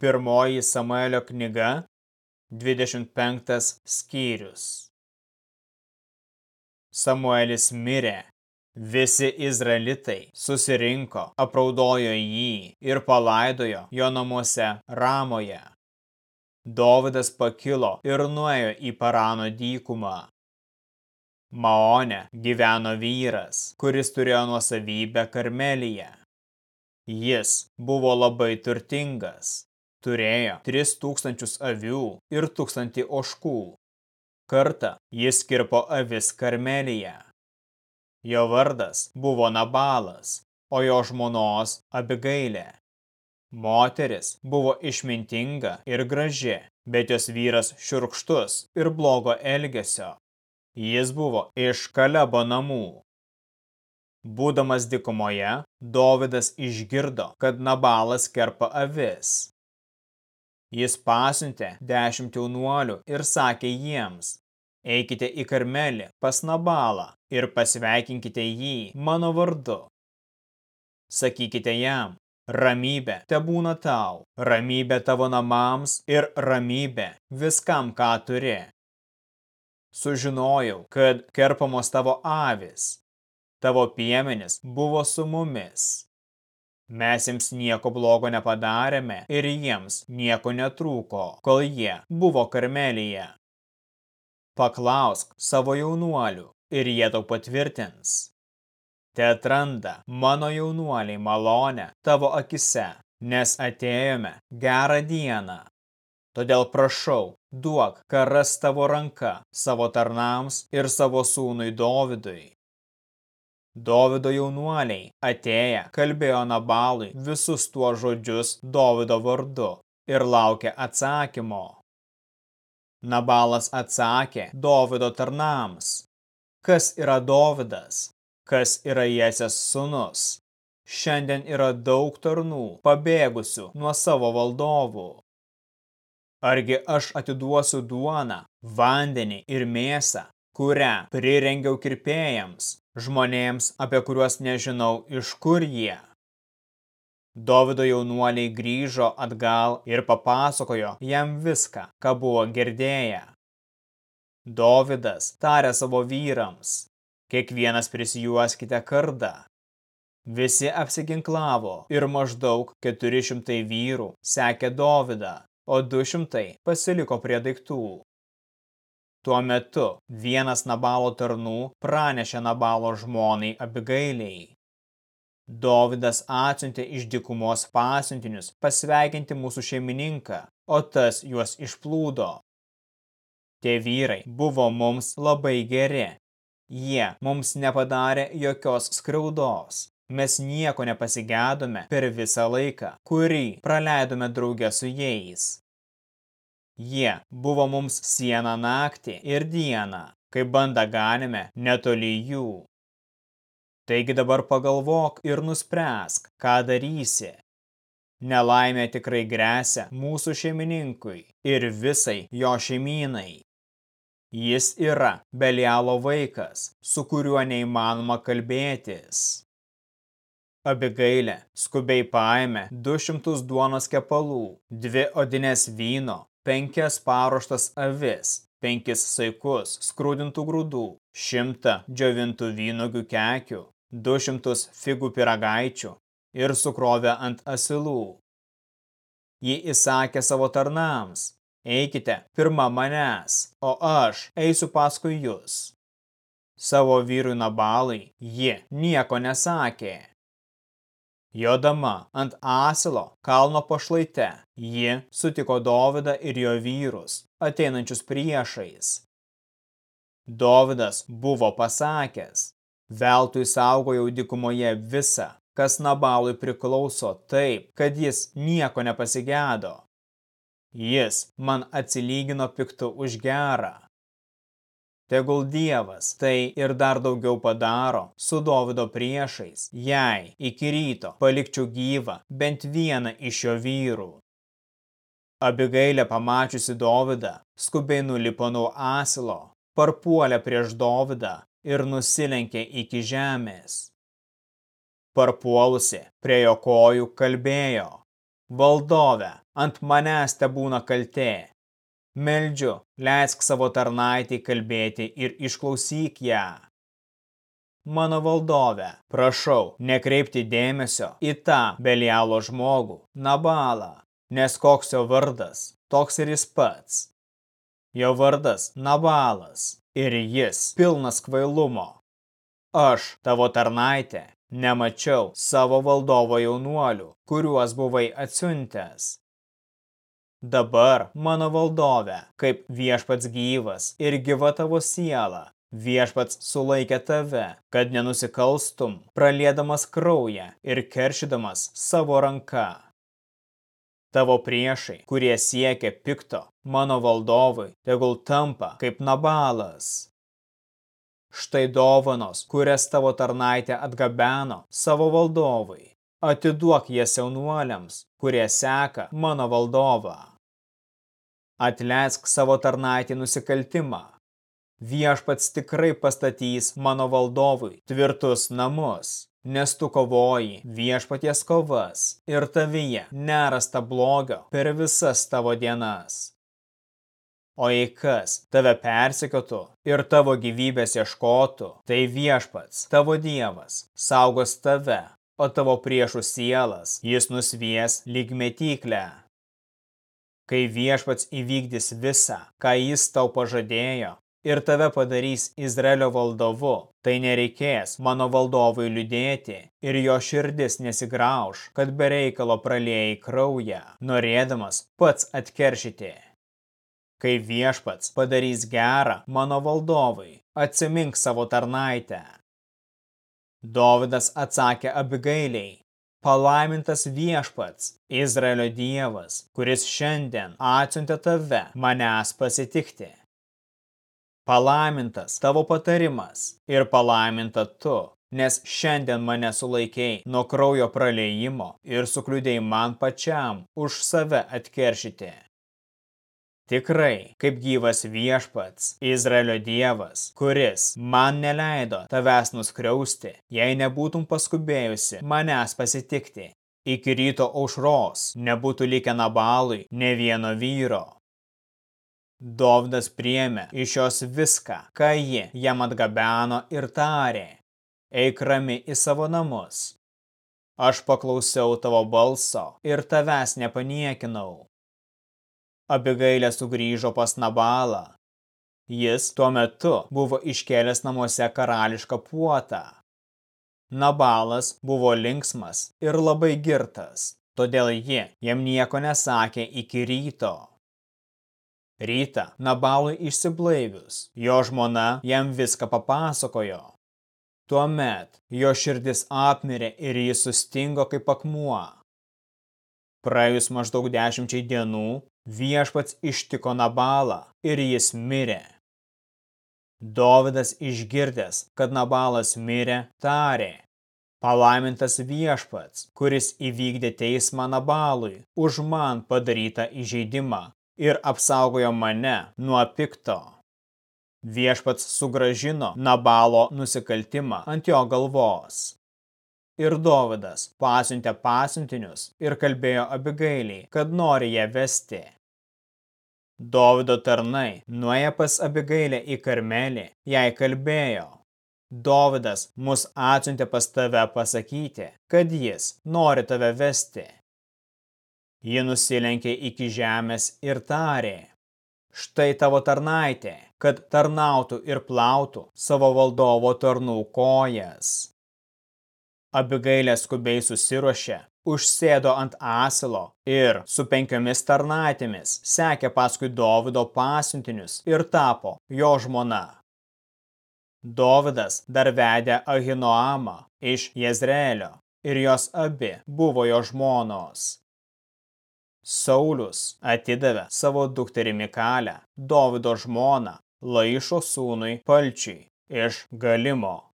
Pirmoji Samuelio knyga, 25 skyrius. Samuelis mirė. Visi izraelitai susirinko, apraudojo jį ir palaidojo jo namuose Ramoje. Dovydas pakilo ir nuėjo į Parano dykumą. Maone gyveno vyras, kuris turėjo nuosavybę Karmelyje. Jis buvo labai turtingas, turėjo 3000 avių ir 1000 oškų. Kartą jis kirpo avis Karmelyje. Jo vardas buvo Nabalas, o jo žmonos Abigailė. Moteris buvo išmintinga ir graži, bet jos vyras šiurkštus ir blogo elgesio. Jis buvo iš Kalebo namų. Būdamas dikumoje, Dovydas išgirdo, kad Nabalas kerpa avis. Jis pasiuntė dešimt jaunuolių ir sakė jiems, eikite į Karmelį pas Nabalą ir pasveikinkite jį mano vardu. Sakykite jam, Ramybė te būna tau, ramybė tavo namams ir ramybė viskam, ką turi. Sužinojau, kad kerpamos tavo avis, tavo piemenis buvo su mumis. Mes jiems nieko blogo nepadarėme ir jiems nieko netrūko, kol jie buvo karmelyje. Paklausk savo jaunuolių ir jie tau patvirtins. Te atranda mano jaunuoliai malonę tavo akise, nes atėjome gerą dieną. Todėl prašau, duok, ką ras tavo ranka savo tarnams ir savo sūnui Dovidui. Dovido jaunuoliai atėję kalbėjo Nabalui visus tuo žodžius Dovido vardu ir laukė atsakymo. Nabalas atsakė Dovido tarnams, kas yra Dovidas, kas yra Jesės sunus. Šiandien yra daug tarnų, pabėgusių nuo savo valdovų. Argi aš atiduosiu duoną, vandenį ir mėsą, kurią prirengiau kirpėjams, žmonėms, apie kuriuos nežinau, iš kur jie. Dovido jaunuoliai grįžo atgal ir papasakojo jam viską, ką buvo girdėję. Dovidas tarė savo vyrams, Kiekvienas prisijuoskite kardą. Visi apsiginklavo ir maždaug 400 vyrų sekė Dovydą, o 200 pasiliko prie daiktų. Tuo metu vienas Nabalo tarnų pranešė Nabalo žmonai Abigailiai. Dovydas atsiuntė iš dykumos pasiuntinius pasveikinti mūsų šeimininką, o tas juos išplūdo. Tie vyrai buvo mums labai geri Jie mums nepadarė jokios skriaudos. Mes nieko nepasigėdome per visą laiką, kurį praleidome draugę su jais. Jie buvo mums siena naktį ir dieną, kai bandą ganime netoli jų. Taigi dabar pagalvok ir nuspręsk, ką darysi. Nelaimė tikrai grėsia mūsų šeimininkui ir visai jo šeimynai. Jis yra Belialo vaikas, su kuriuo neįmanoma kalbėtis. Abigailė skubiai paėmė 200 duonos kepalų, dvi odinės vyno, penkias paruoštas avis, penkis saikus skrūdintų grūdų, šimtą džiovintų vynogių kekių, 200 figų piragaičių ir sukrovė ant asilų. Ji įsakė savo tarnams, Eikite pirma manęs, o aš eisiu paskui jūs. Savo vyrui Nabalai ji nieko nesakė. Jodama ant asilo kalno pašlaite, ji sutiko Dovydą ir jo vyrus, ateinančius priešais. Dovydas buvo pasakęs, veltui saugojau dikumoje visą, kas Nabalui priklauso taip, kad jis nieko nepasigedo. Jis man atsilygino piktu už gerą. Tegul Dievas tai ir dar daugiau padaro su Dovido priešais, jei iki ryto palikčiau gyvą bent vieną iš jo vyrų. Abigailė pamačiusi Dovydą, skubiai nulipo nuo asilo, parpuolė prieš Dovydą ir nusilenkė iki žemės. Parpuolusi prie jo kojų kalbėjo, valdove, ant manęs te būna kaltė. Meldžiu, leisk savo tarnaitį kalbėti ir išklausyk ją. Mano valdove, prašau, nekreipti dėmesio į tą Belialo žmogų, Nabalą, nes koks jo vardas, toks ir jis pats. Jo vardas Nabalas ir jis pilnas kvailumo. Aš, tavo tarnaitė, nemačiau savo valdovo jaunuolių, kuriuos buvai atsiuntęs. Dabar, mano valdove, kaip viešpats gyvas ir gyva tavo siela, Viešpats sulaikė tave, kad nenusikalstum, pralėdamas kraują ir keršydamas savo ranką. Tavo priešai, kurie siekia pikto, mano valdovui, tegul tampa kaip nabalas. Štai dovanos, kurias tavo tarnaitė atgabeno savo valdovui. Atiduok jas jaunuoliams, kurie seka mano valdovą. Atleisk savo tarnaitį nusikaltimą, Viešpats tikrai pastatys mano valdovui tvirtus namus, nes tu kovoji viešpaties kovas ir tavyje nerasta blogio per visas tavo dienas. O jei kas tave persekiotų ir tavo gyvybės ieškotų, tai viešpats, tavo dievas, saugos tave, o tavo priešų sielas jis nusvies lyg metyklę. Kai viešpats įvykdys visą, ką jis tau pažadėjo, ir tave padarys Izraelio valdovu, tai nereikės mano valdovui liūdėti ir jo širdis nesigrauž, kad bereikalo pralėjai kraują, norėdamas pats atkeršyti. Kai viešpats padarys gerą mano valdovui, atsimink savo tarnaitę. Dovydas atsakė abigailiai, palaimintas viešpats, Izraelio dievas, kuris šiandien atsiuntė tave manęs pasitikti palaimintas tavo patarimas ir palaiminta tu, nes šiandien mane sulaikiai nuo kraujo praleimo ir sukliudėjai man pačiam už save atkeršyti. Tikrai, kaip gyvas viešpats, Izraelio dievas, kuris man neleido tavęs nuskriausti, jei nebūtum paskubėjusi manęs pasitikti. Iki ryto aušros nebūtų likę nabalui ne vieno vyro, Dovdas priemė iš jos viską, ką ji jam atgabeno ir tarė. Eik rami į savo namus. Aš paklausiau tavo balso ir tavęs nepaniekinau. Abigailė sugrįžo pas Nabalą. Jis tuo metu buvo iškėlęs namuose karališką puotą. Nabalas buvo linksmas ir labai girtas, todėl ji jam nieko nesakė iki ryto. Rytą Nabalui išsiblaivius, jo žmona jam viską papasakojo. Tuomet jo širdis apmirė ir jis sustingo kaip akmuo. Praėjus maždaug dešimčiai dienų, viešpats ištiko Nabalą ir jis mirė. Dovydas išgirdęs, kad Nabalas mirė, tarė, palaimintas viešpats, kuris įvykdė teismą Nabalui už man padarytą įžeidimą ir apsaugojo mane nuo pikto. Viešpats sugražino Nabalo nusikaltimą ant jo galvos. Ir Dovydas pasiuntė pasiuntinius ir kalbėjo Abigailiai, kad nori ją vesti. Dovido tarnai nuėję pas Abigailę į Karmelį, jai kalbėjo. Dovidas mus atsiuntė pas tave pasakyti, kad jis nori tave vesti. Ji nusilenkė iki žemės ir tarė, štai tavo tarnaitė, kad tarnautų ir plautų savo valdovo tarnų kojas. Abigailė skubiai susiruošė, užsėdo ant asilo ir su penkiomis tarnaitėmis sekė paskui Dovido pasiuntinius ir tapo jo žmona. Dovidas dar vedė Ahinoamą iš Jezreelio ir jos abi buvo jo žmonos. Saulius atidavė savo dukterį Mikalę, Dovido žmoną, Laišo sūnui Palčiui iš Galimo.